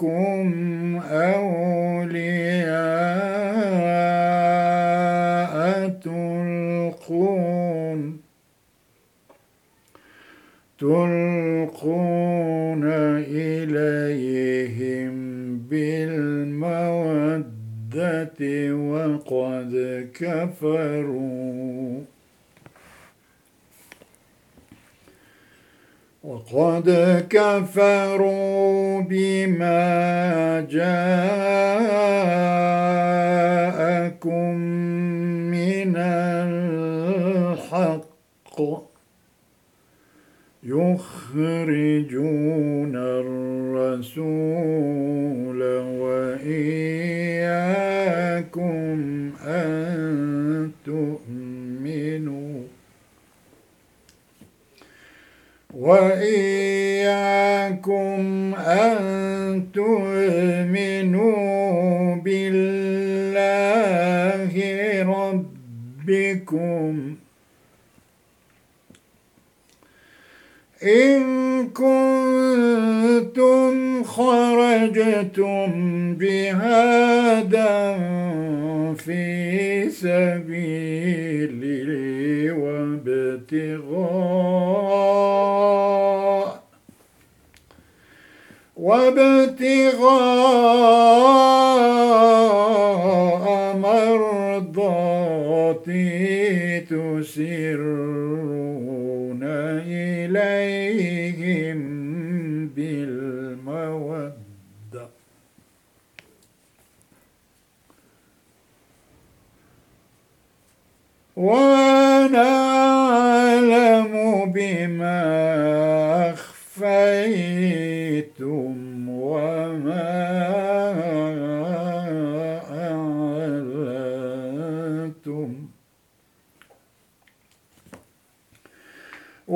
وعدوكم أولياء تلقون تلقون إليهم بالمودة وقد كفروا وقد كفروا بما جاءكم من الحق يخرجون الرسول مرضاتي تسرون إليهم بالمودة. وأنا أعلم بما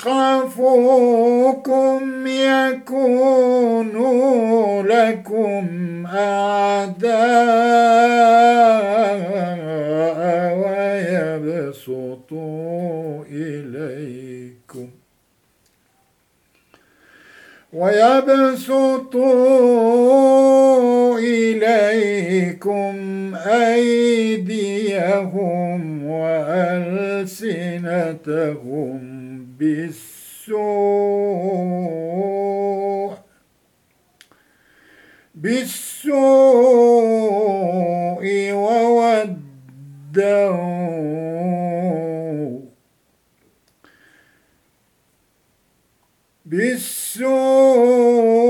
يثقفوكم يكونوا لكم أعداء ويبسطوا إليكم ويبسطوا إليكم أيديهم وألسنتهم بالسوء بالسوء وودوا بالسوء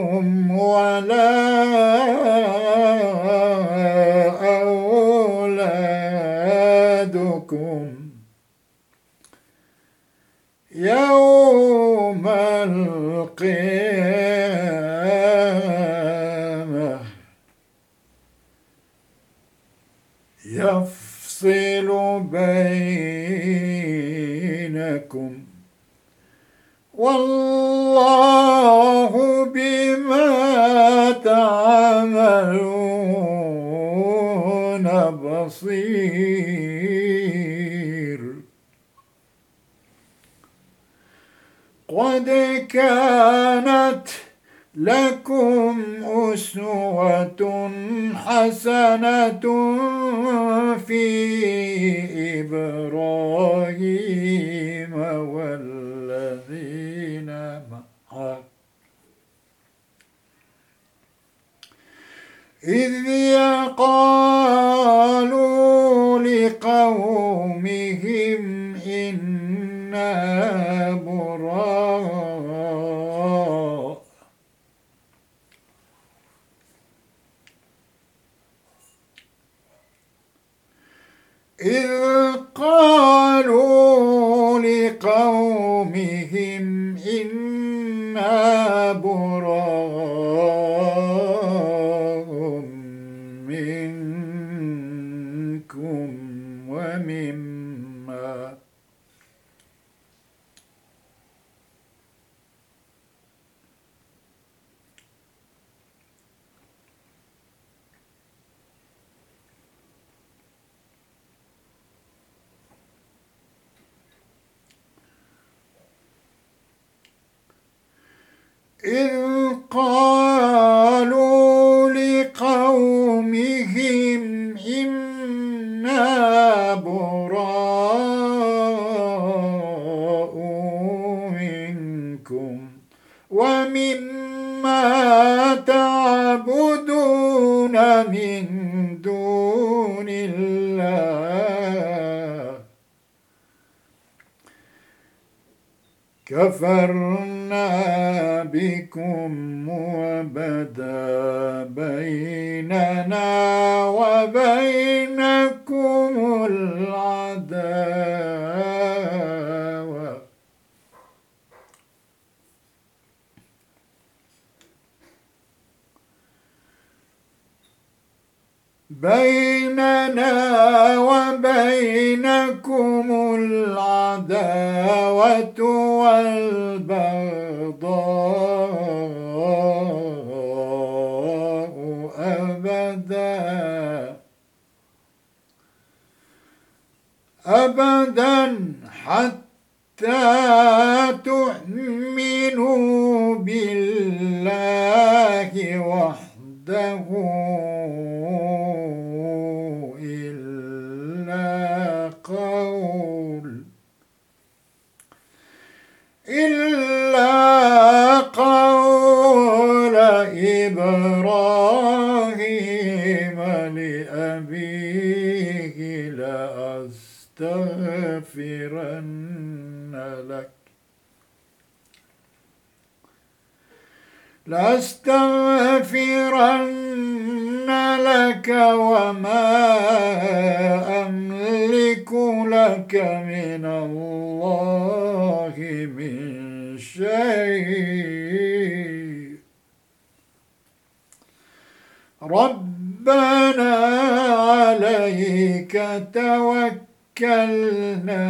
أرحامكم ولا أولادكم. يوم القيامة يفصل بينكم والله بما تعملون بصير. قد كانت لكم أسوة حسنة في إبراهيم والذين إذ يقالوا إذ بيننا وبينكم العداوة والبغضاء أبدا. أبدا حتى تؤمنوا بالله إبراهيم لأبيه لأستغفرن لك. لأستغفرن لك وما أملك لك من الله من شيء. ربنا عليك توكلنا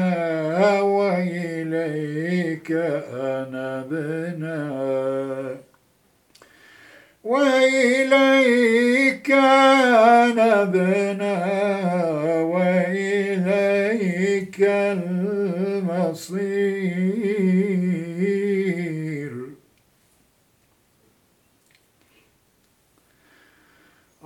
وإليك أنبنا وإليك نبنا وإليك المصير.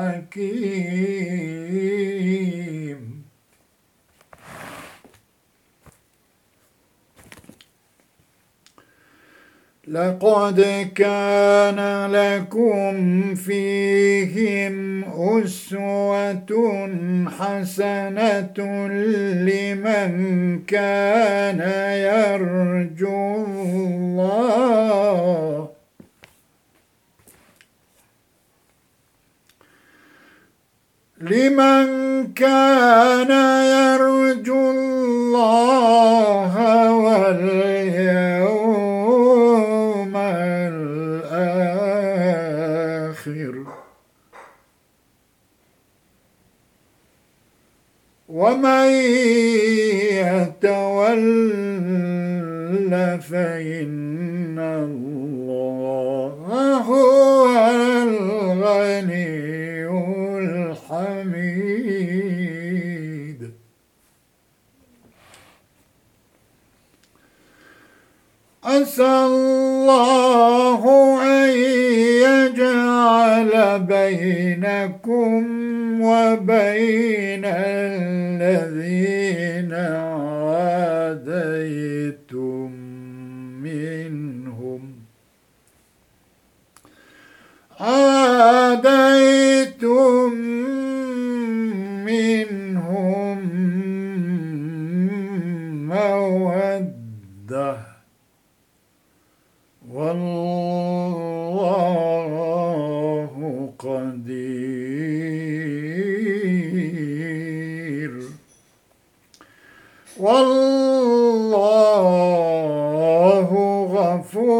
الحكيم. لقد كان لكم فيهم أسوة حسنة لمن كان يرجو الله. لمن كان يرجو الله واليوم الآخر. ومن يتول فإن الله هو الغني حميد. عسى الله أن يجعل بينكم وبين الذين عاديتم منهم. عاديتم والله غفور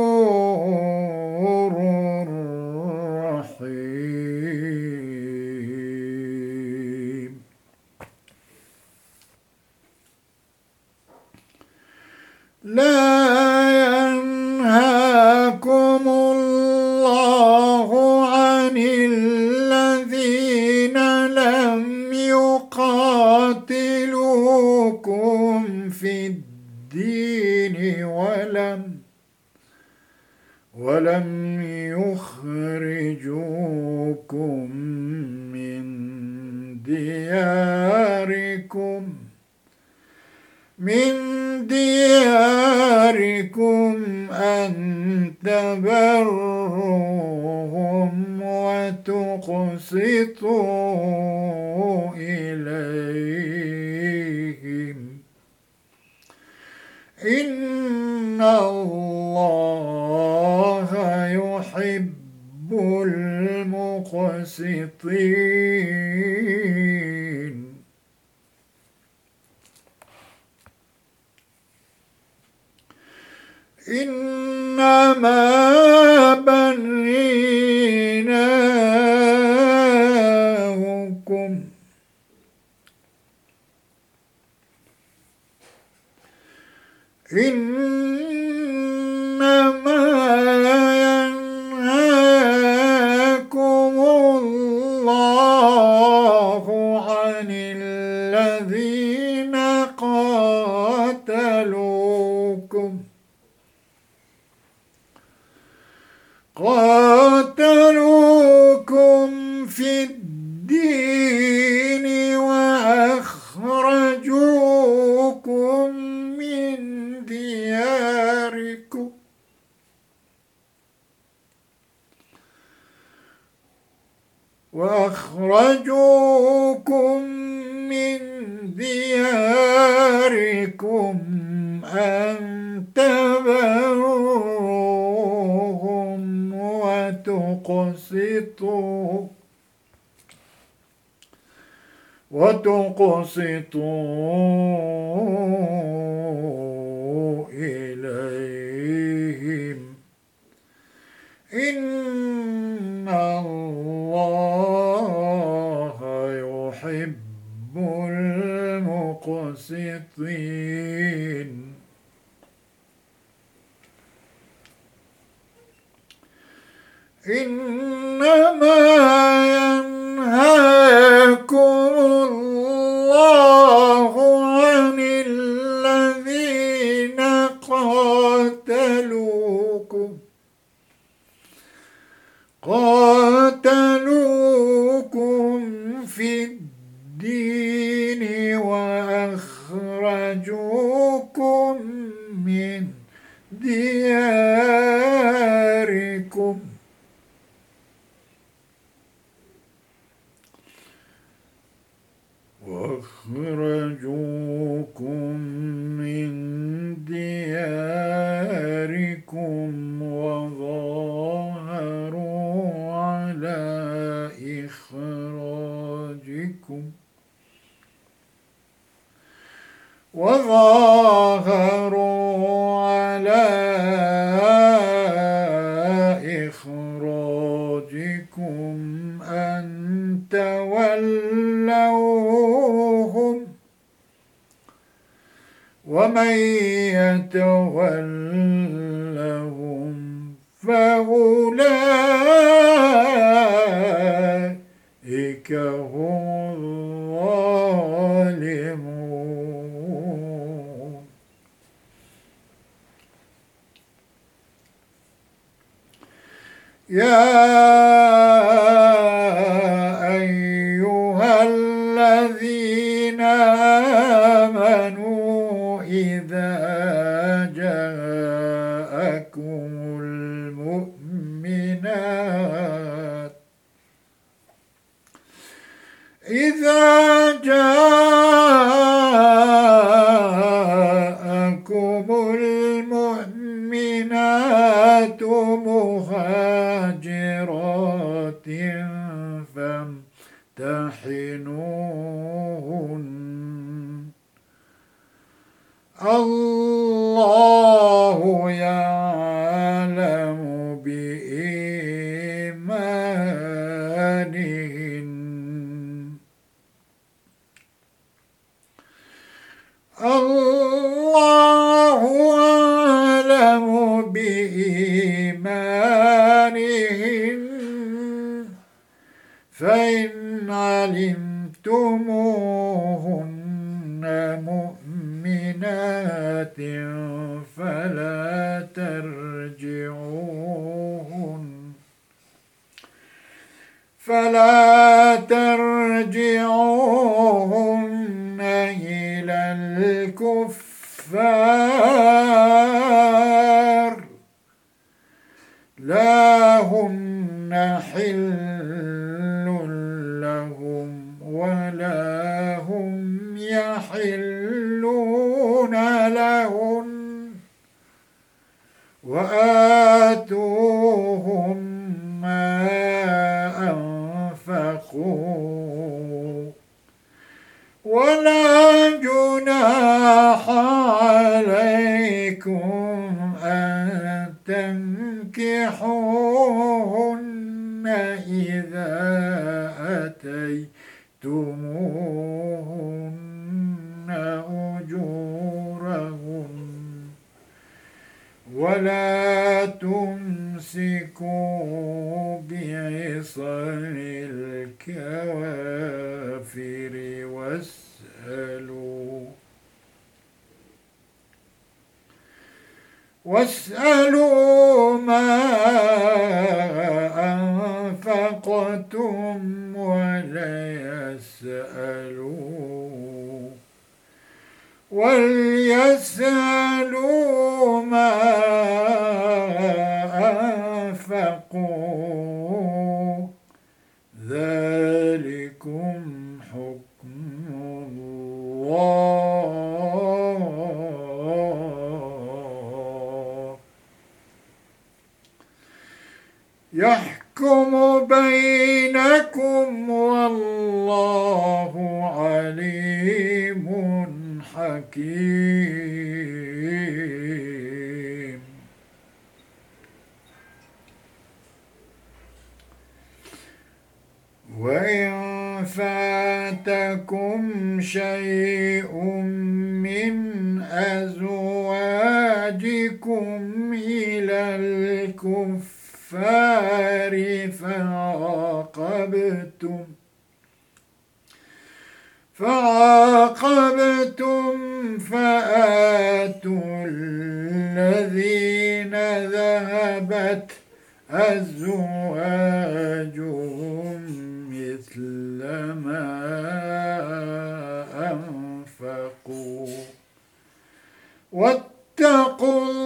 دياركم أن تبروهم وتقسطوا إليهم إن الله يحب المقسطين إنما بنيناكم إنما ينهاكم الله عن الذين قاتلوكم قاتلوكم في الدين وأخرجوكم من دياركم وأخرجوكم من دياركم أن تبروهم وتقسطوا وتقسطوا إليهم. إن الله يحب المقسطين. إنما وأخرجوكم من دياركم. وأخرجوكم وظاهروا على إخراجكم أن تولوهم ومن يتولهم فأولئك فامتحنوهن الله يعلم فلا ترجعوهن إلى الكفار لا هن حل لهم ولا هم يحلون لهن وآتوهم ما ولا جناح عليكم أن تنكحوهن إذا أتيتموهن أجورهن ولا تمسكوا بعصم الكوافر واسألوا. واسألوا ما أنفقتم وليسألوا وليسألوا ما أنفقوا. ذلكم حكم الله. يحكم بينكم والله عليم حكيم وإن فاتكم شيء من أزواجكم إلى الكفار فعاقبتم فعاقبتم فآتوا الذين ذهبت أزواجهم مثل ما أنفقوا. واتقوا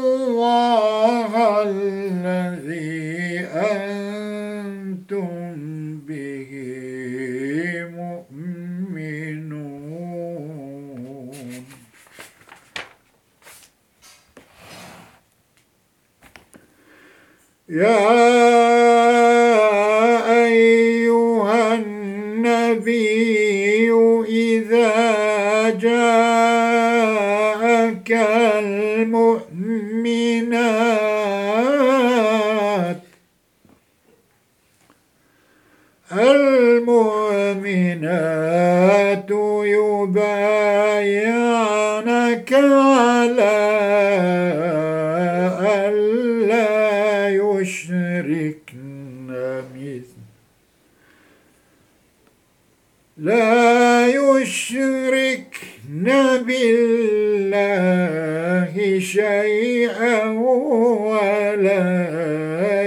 يا أيها النبي إذا جاءك المؤمنات المؤمنات يبايعنك على ألا يشركن مثل لا يشركن بالله شيئا ولا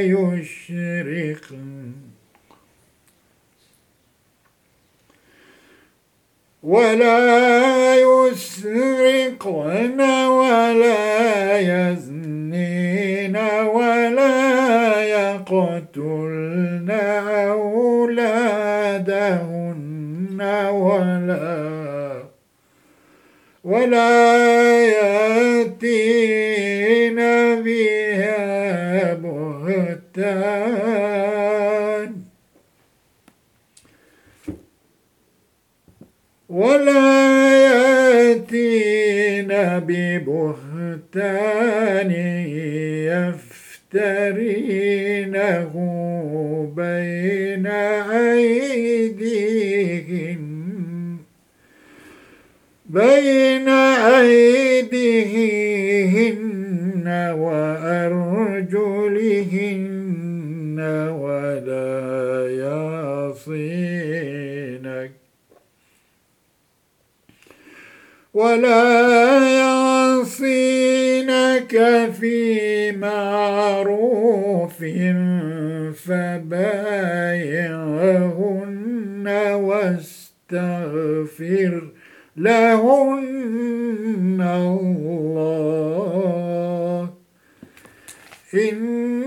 يشركن. ولا يسرقن ولا يزنين ولا يقتلن. ولا ولا يأتين بها بهتان. ولا يأتين ببهتان يفترينه بين أيديهن بين أيديهن وأرجلهن ولا يعصينك. ولا يعصينك في معروف فبايعهن واستغفر. لهن الله. إن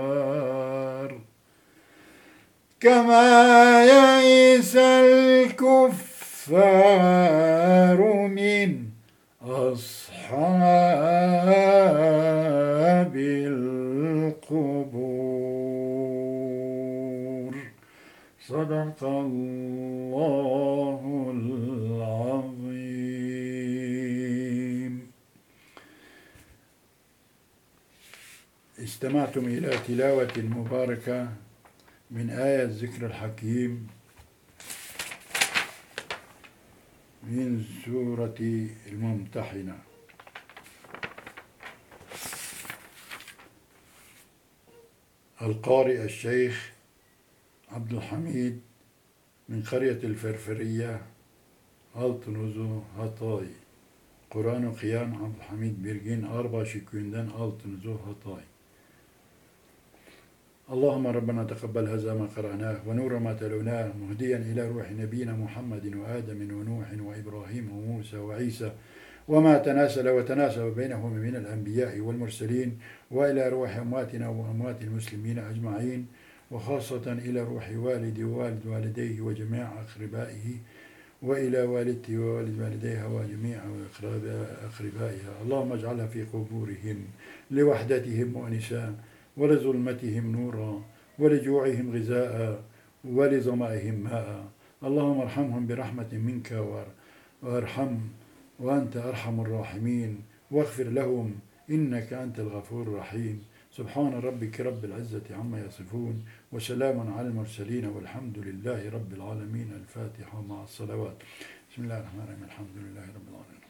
كما يئس الكفار من أصحاب القبور. صدق الله العظيم. استمعتم إلى تلاوة مباركة من آية الذكر الحكيم من سورة الممتحنة القارئ الشيخ عبد الحميد من قرية الفرفرية Altınuz'u Hatay Kur'an okuyan Abdülhamid Birgin Arbaşı köyünden Altınuz'u Hatay اللهم ربنا تقبل هذا ما قرأناه ونور ما تلوناه مهديا إلى روح نبينا محمد وآدم ونوح وإبراهيم وموسى وعيسى وما تناسل وتناسب بينهم من الأنبياء والمرسلين وإلى روح أمواتنا وأموات المسلمين أجمعين وخاصة إلى روح والدي ووالد والديه وجميع أقربائه وإلى والدتي ووالد والديها وجميع أقربائها. اللهم اجعلها في قبورهم لوحدتهم مؤنسا ولظلمتهم نورا ولجوعهم غذاء ولظمائهم ماء. اللهم ارحمهم برحمة منك وارحم وأنت أرحم الراحمين. واغفر لهم إنك أنت الغفور الرحيم. سبحان ربك رب العزة عما يصفون وسلام على المرسلين والحمد لله رب العالمين. الفاتحة مع الصلوات. بسم الله الرحمن الرحيم. الحمد لله رب العالمين.